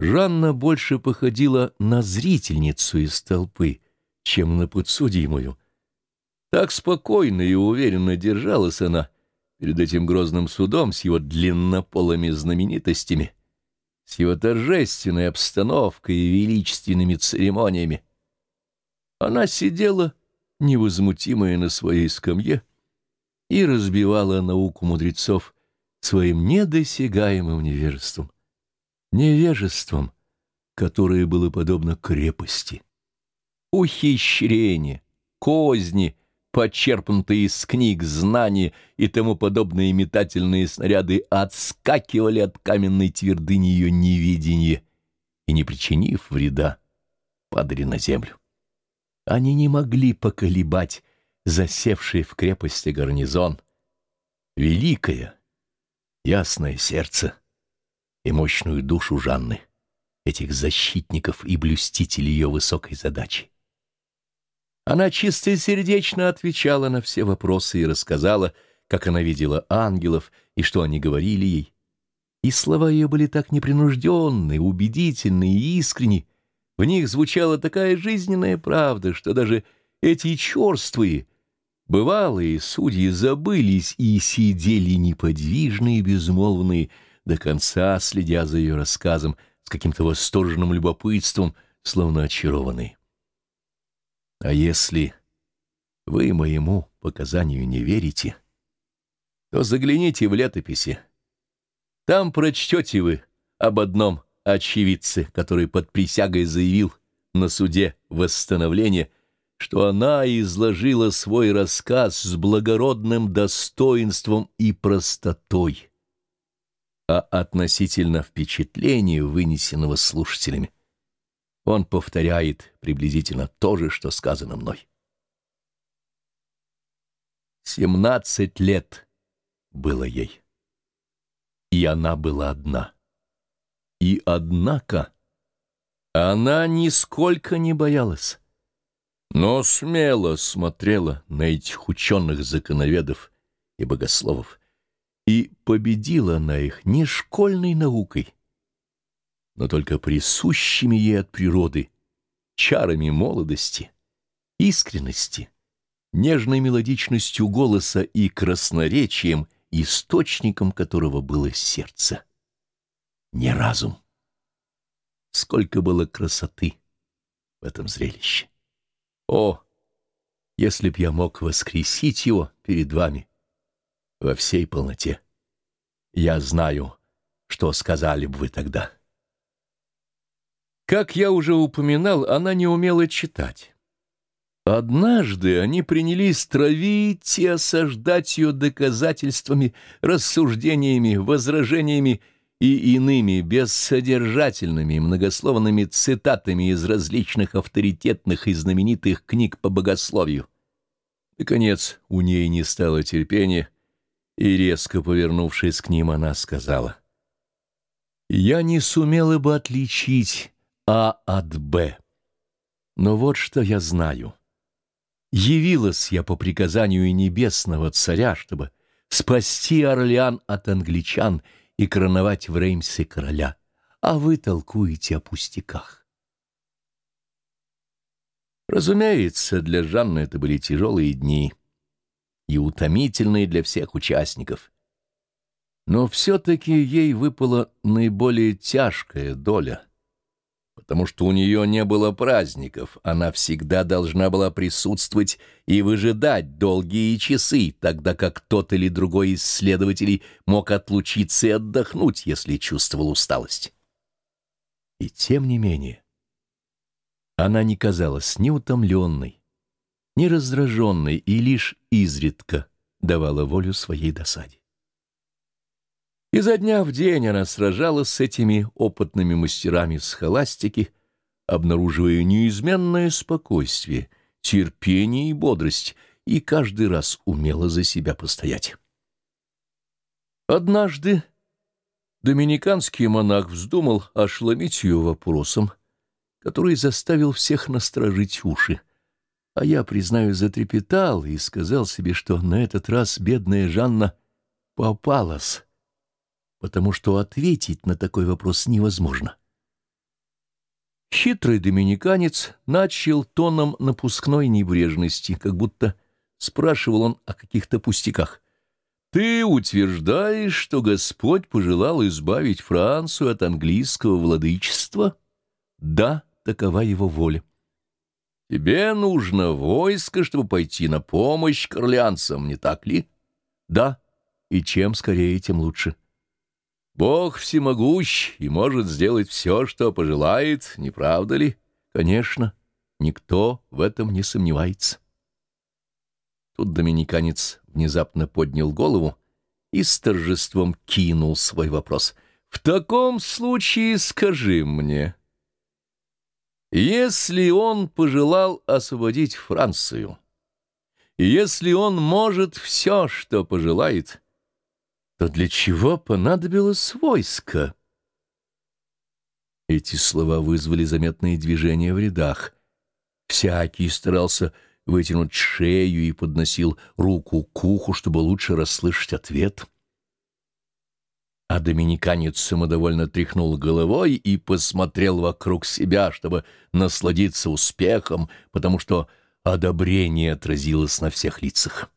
Жанна больше походила на зрительницу из толпы, чем на подсудимую. Так спокойно и уверенно держалась она перед этим грозным судом с его длиннополыми знаменитостями, с его торжественной обстановкой и величественными церемониями. Она сидела, невозмутимая на своей скамье, и разбивала науку мудрецов своим недосягаемым невежеством. Невежеством, которое было подобно крепости. Ухищрение, козни, почерпнутые из книг знания и тому подобные метательные снаряды отскакивали от каменной твердыни ее невидения и, не причинив вреда, падали на землю. Они не могли поколебать засевший в крепости гарнизон. Великое, ясное сердце и мощную душу Жанны, этих защитников и блюстителей ее высокой задачи. Она чистосердечно отвечала на все вопросы и рассказала, как она видела ангелов и что они говорили ей. И слова ее были так непринужденные, убедительные и искренни. В них звучала такая жизненная правда, что даже эти черствые, Бывалые судьи забылись и сидели неподвижные и безмолвные, до конца следя за ее рассказом с каким-то восторженным любопытством, словно очарованные. А если вы моему показанию не верите, то загляните в летописи. Там прочтете вы об одном очевидце, который под присягой заявил на суде восстановления — что она изложила свой рассказ с благородным достоинством и простотой, а относительно впечатления, вынесенного слушателями, он повторяет приблизительно то же, что сказано мной. Семнадцать лет было ей, и она была одна. И однако она нисколько не боялась но смело смотрела на этих ученых-законоведов и богословов и победила на их не школьной наукой, но только присущими ей от природы чарами молодости, искренности, нежной мелодичностью голоса и красноречием, источником которого было сердце. Не разум. Сколько было красоты в этом зрелище. О, если б я мог воскресить его перед вами во всей полноте! Я знаю, что сказали бы вы тогда. Как я уже упоминал, она не умела читать. Однажды они принялись травить и осаждать ее доказательствами, рассуждениями, возражениями и иными бессодержательными многословными цитатами из различных авторитетных и знаменитых книг по богословию. Наконец, у ней не стало терпения, и, резко повернувшись к ним, она сказала, «Я не сумела бы отличить А от Б, но вот что я знаю. Явилась я по приказанию небесного царя, чтобы спасти Орлеан от англичан — и короновать в Реймсе короля, а вы толкуете о пустяках. Разумеется, для Жанны это были тяжелые дни и утомительные для всех участников. Но все-таки ей выпала наиболее тяжкая доля — потому что у нее не было праздников, она всегда должна была присутствовать и выжидать долгие часы, тогда как тот или другой из следователей мог отлучиться и отдохнуть, если чувствовал усталость. И тем не менее, она не казалась ни утомленной, ни раздраженной и лишь изредка давала волю своей досаде. Изо дня в день она сражалась с этими опытными мастерами схоластики, обнаруживая неизменное спокойствие, терпение и бодрость, и каждый раз умела за себя постоять. Однажды доминиканский монах вздумал ошеломить ее вопросом, который заставил всех насторожить уши. А я, признаю, затрепетал и сказал себе, что на этот раз бедная Жанна попалась потому что ответить на такой вопрос невозможно. Хитрый доминиканец начал тоном напускной небрежности, как будто спрашивал он о каких-то пустяках. «Ты утверждаешь, что Господь пожелал избавить Францию от английского владычества?» «Да, такова его воля». «Тебе нужно войско, чтобы пойти на помощь корлянцам, не так ли?» «Да, и чем скорее, тем лучше». Бог всемогущ и может сделать все, что пожелает, не правда ли? Конечно, никто в этом не сомневается. Тут доминиканец внезапно поднял голову и с торжеством кинул свой вопрос. «В таком случае скажи мне, если он пожелал освободить Францию, если он может все, что пожелает, — то для чего понадобилось войско? Эти слова вызвали заметные движения в рядах. Всякий старался вытянуть шею и подносил руку к уху, чтобы лучше расслышать ответ. А доминиканец самодовольно тряхнул головой и посмотрел вокруг себя, чтобы насладиться успехом, потому что одобрение отразилось на всех лицах.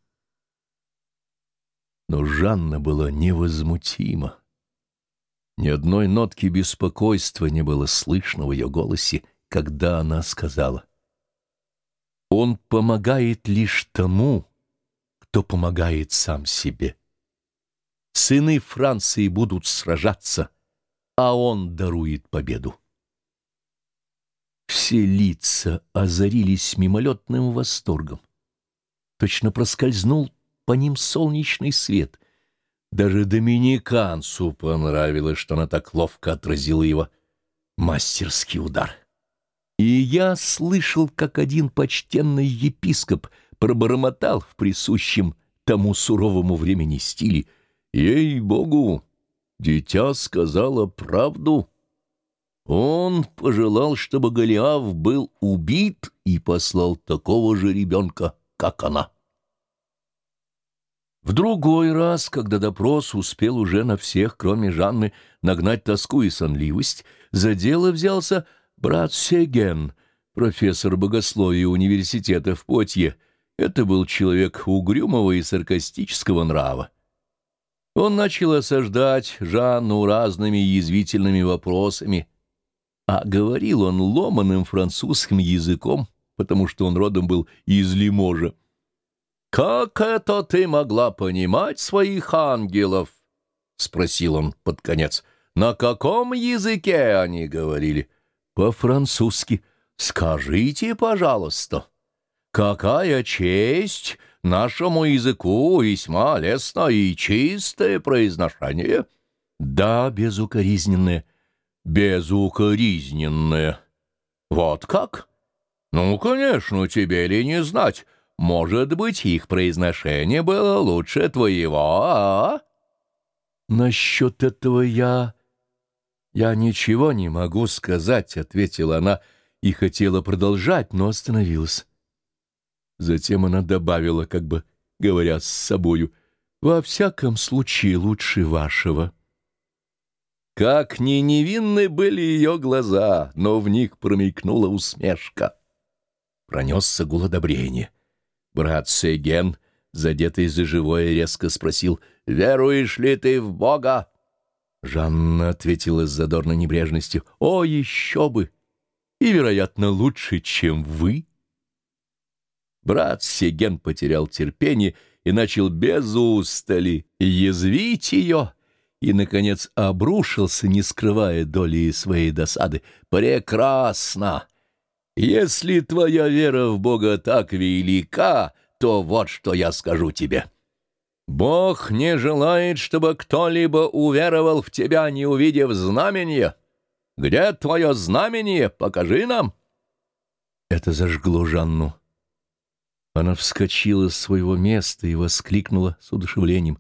Но Жанна была невозмутима. Ни одной нотки беспокойства не было слышно в ее голосе, когда она сказала. «Он помогает лишь тому, кто помогает сам себе. Сыны Франции будут сражаться, а он дарует победу». Все лица озарились мимолетным восторгом. Точно проскользнул по ним солнечный свет. Даже доминиканцу понравилось, что она так ловко отразила его мастерский удар. И я слышал, как один почтенный епископ пробормотал в присущем тому суровому времени стиле «Ей-богу, дитя сказала правду». Он пожелал, чтобы Голиаф был убит и послал такого же ребенка, как она. В другой раз, когда допрос успел уже на всех, кроме Жанны, нагнать тоску и сонливость, за дело взялся брат Сеген, профессор богословия университета в Потье. Это был человек угрюмого и саркастического нрава. Он начал осаждать Жанну разными язвительными вопросами, а говорил он ломаным французским языком, потому что он родом был из Лиможа. «Как это ты могла понимать своих ангелов?» — спросил он под конец. «На каком языке они говорили?» «По-французски. Скажите, пожалуйста, какая честь нашему языку весьма лестно и чистое произношение?» «Да, безукоризненное». «Безукоризненное. Вот как?» «Ну, конечно, тебе ли не знать». Может быть, их произношение было лучше твоего, а? Насчет этого я... Я ничего не могу сказать, — ответила она и хотела продолжать, но остановилась. Затем она добавила, как бы говоря с собою, «Во всяком случае лучше вашего». Как ни невинны были ее глаза, но в них промелькнула усмешка. Пронесся гул одобрения. Брат Сейген, задетый за живое, резко спросил, «Веруешь ли ты в Бога?» Жанна ответила с задорной небрежностью, «О, еще бы! И, вероятно, лучше, чем вы!» Брат Сеген потерял терпение и начал без устали язвить ее, и, наконец, обрушился, не скрывая доли своей досады. «Прекрасно! Если твоя вера в Бога так велика, то вот что я скажу тебе. Бог не желает, чтобы кто-либо уверовал в тебя, не увидев знамения. Где твое знамение? Покажи нам. Это зажгло Жанну. Она вскочила с своего места и воскликнула с удушевлением.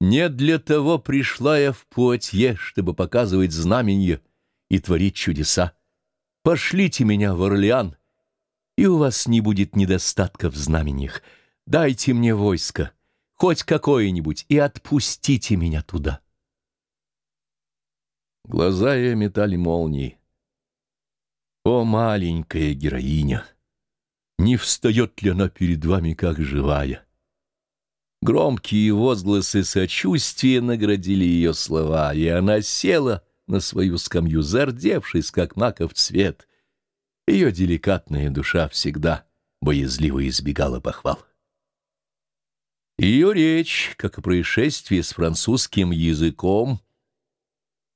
«Не для того пришла я в Пуатье, чтобы показывать знамения и творить чудеса. Пошлите меня в Орлеан, и у вас не будет недостатка в знамениях. Дайте мне войско, хоть какое-нибудь, и отпустите меня туда. Глаза ее метали молнии. О, маленькая героиня! Не встает ли она перед вами как живая? Громкие возгласы сочувствия наградили ее слова, и она села на свою скамью, зардевшись, как маков цвет. Ее деликатная душа всегда боязливо избегала похвал. Ее речь, как и происшествие с французским языком,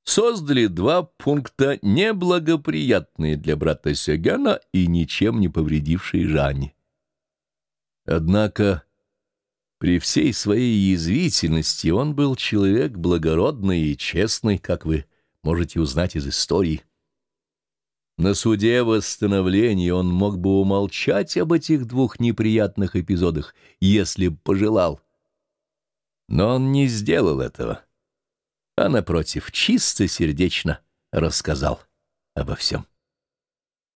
создали два пункта, неблагоприятные для брата Сёгена и ничем не повредившие Жанне. Однако при всей своей язвительности он был человек благородный и честный, как вы можете узнать из истории. На суде восстановления он мог бы умолчать об этих двух неприятных эпизодах, если б пожелал. Но он не сделал этого а, напротив, чисто сердечно рассказал обо всем.